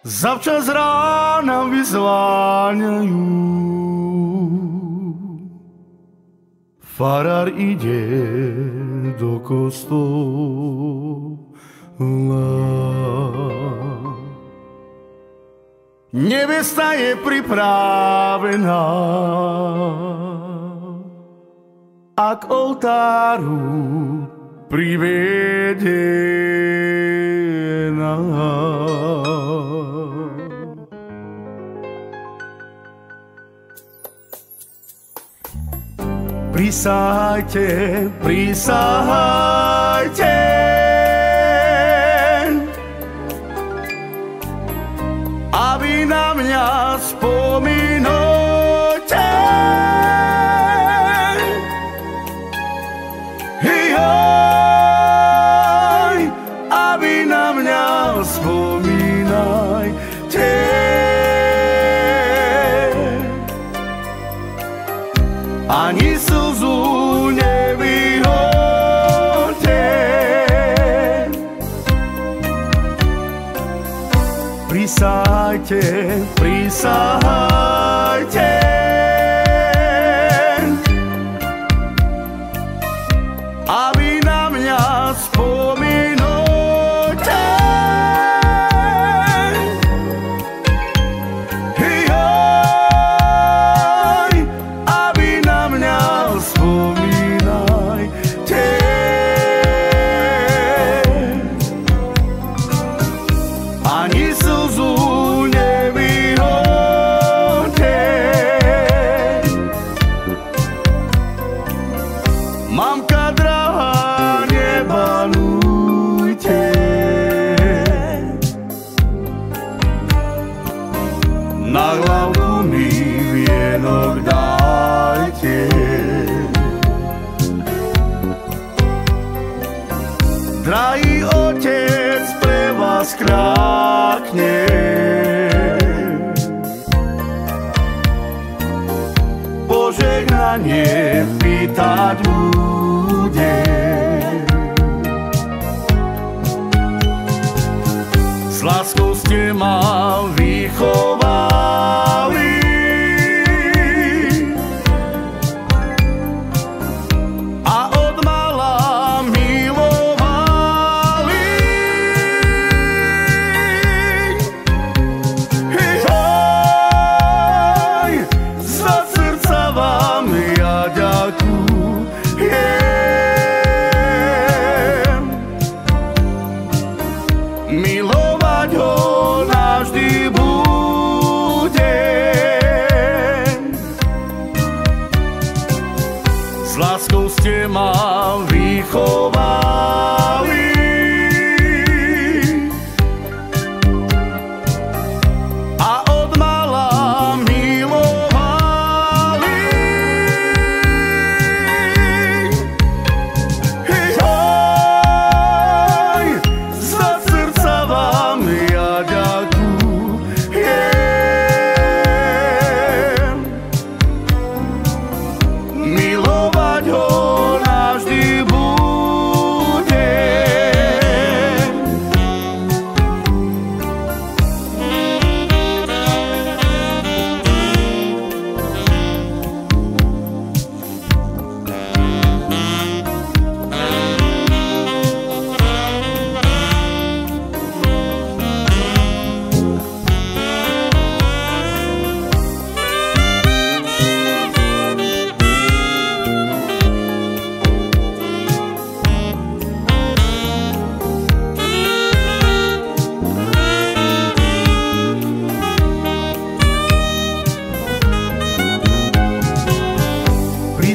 Zavčas rána vyzváňajú. Farár ide do kostola. Nevesta je pripravená a k oltáru privedená. Prisahajte, prisahajte, aby na mňa spomínate. Hej, aby na mňa spomínajte. Ani slzu Prisahajte, prisahajte. Aby na mňa spomínate. Drahý otec pre vás krákne. Požehnanie pýtať bude. S láskou ste ma vychovali.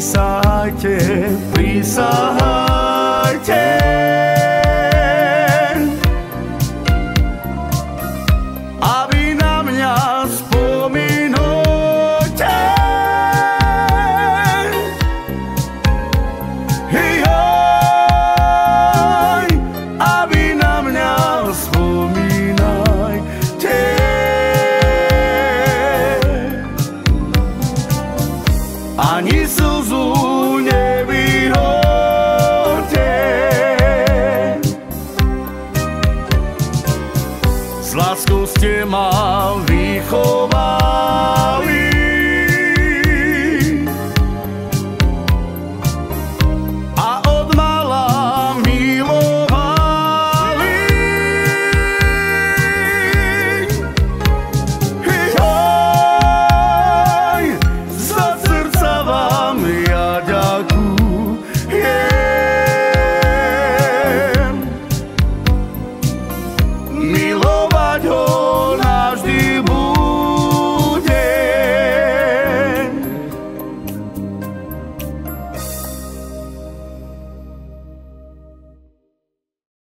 Prisahajte, prisahajte. s láskou ste ma vychovali.